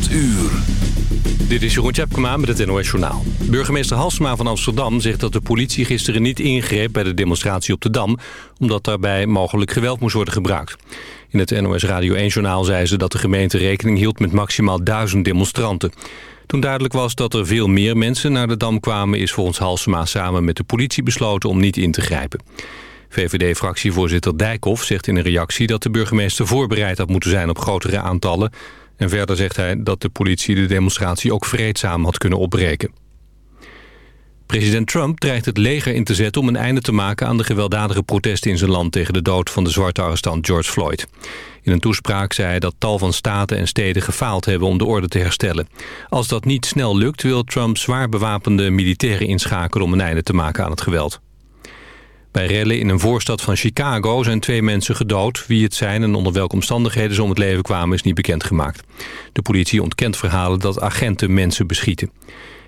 8 uur. Dit is Jeroen Tjepkema met het NOS Journaal. Burgemeester Halsma van Amsterdam zegt dat de politie gisteren niet ingreep... bij de demonstratie op de Dam... omdat daarbij mogelijk geweld moest worden gebruikt. In het NOS Radio 1-journaal zei ze dat de gemeente rekening hield... met maximaal duizend demonstranten. Toen duidelijk was dat er veel meer mensen naar de Dam kwamen... is volgens Halsma samen met de politie besloten om niet in te grijpen. VVD-fractievoorzitter Dijkhoff zegt in een reactie... dat de burgemeester voorbereid had moeten zijn op grotere aantallen... En verder zegt hij dat de politie de demonstratie ook vreedzaam had kunnen opbreken. President Trump dreigt het leger in te zetten om een einde te maken aan de gewelddadige protesten in zijn land tegen de dood van de zwarte arrestant George Floyd. In een toespraak zei hij dat tal van staten en steden gefaald hebben om de orde te herstellen. Als dat niet snel lukt wil Trump zwaar bewapende militairen inschakelen om een einde te maken aan het geweld. Bij rellen in een voorstad van Chicago zijn twee mensen gedood. Wie het zijn en onder welke omstandigheden ze om het leven kwamen is niet bekendgemaakt. De politie ontkent verhalen dat agenten mensen beschieten.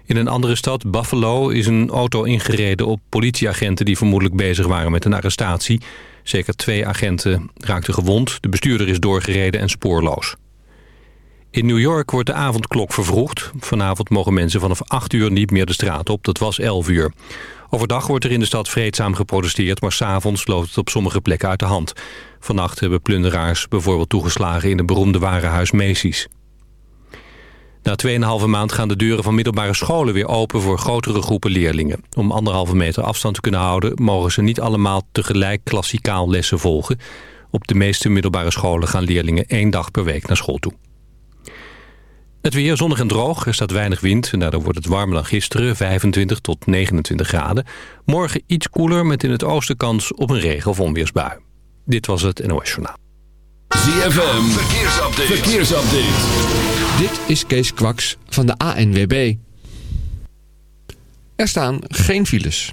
In een andere stad, Buffalo, is een auto ingereden op politieagenten... die vermoedelijk bezig waren met een arrestatie. Zeker twee agenten raakten gewond. De bestuurder is doorgereden en spoorloos. In New York wordt de avondklok vervroegd. Vanavond mogen mensen vanaf 8 uur niet meer de straat op. Dat was 11 uur. Overdag wordt er in de stad vreedzaam geprotesteerd... maar s'avonds loopt het op sommige plekken uit de hand. Vannacht hebben plunderaars bijvoorbeeld toegeslagen... in het beroemde warenhuis Macy's. Na 2,5 maand gaan de deuren van middelbare scholen weer open... voor grotere groepen leerlingen. Om anderhalve meter afstand te kunnen houden... mogen ze niet allemaal tegelijk klassikaal lessen volgen. Op de meeste middelbare scholen gaan leerlingen één dag per week naar school toe. Het weer zonnig en droog. Er staat weinig wind. En daardoor wordt het warmer dan gisteren. 25 tot 29 graden. Morgen iets koeler met in het oosten kans op een regen- of onweersbui. Dit was het NOS Journaal. ZFM. Verkeersupdate. Verkeersupdate. Dit is Kees Kwaks van de ANWB. Er staan geen files.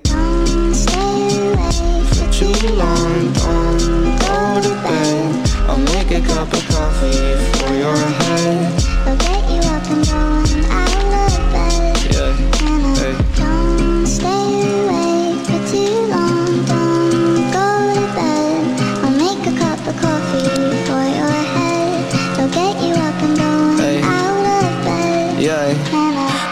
For too long, don't go to bed. I'll make a cup of coffee for your head.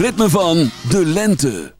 Ritme van de lente.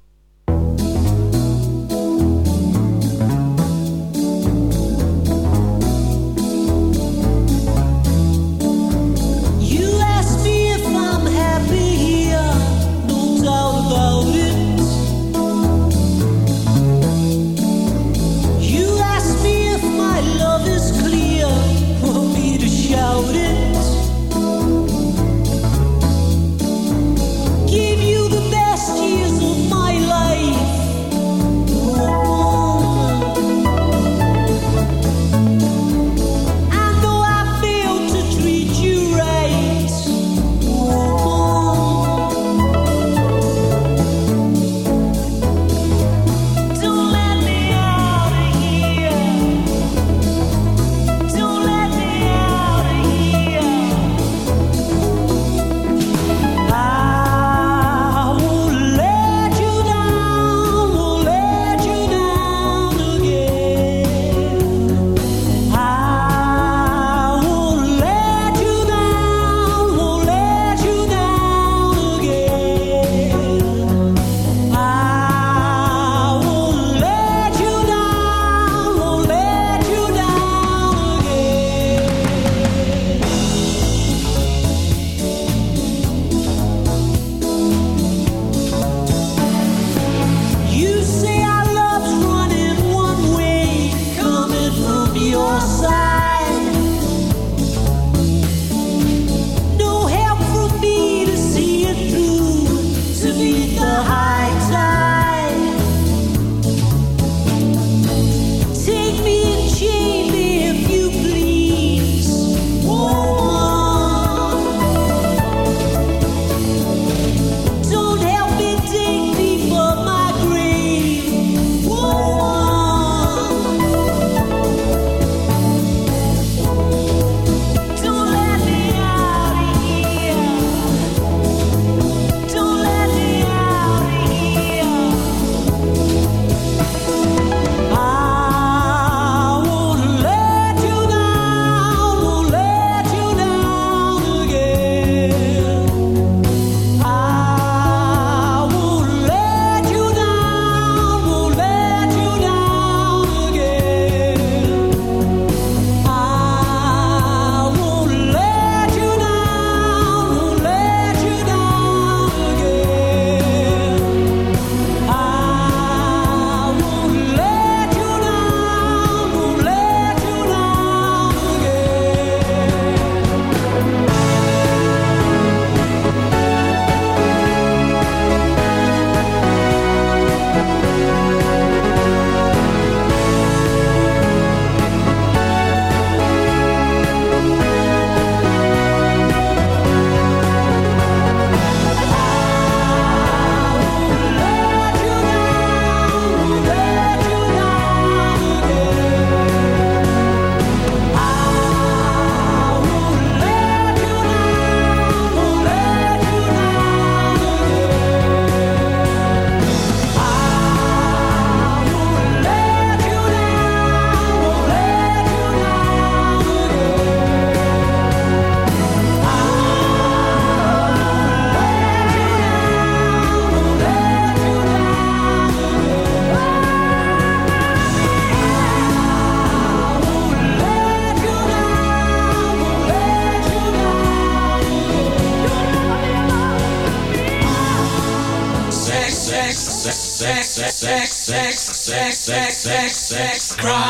Sex, sex, crime,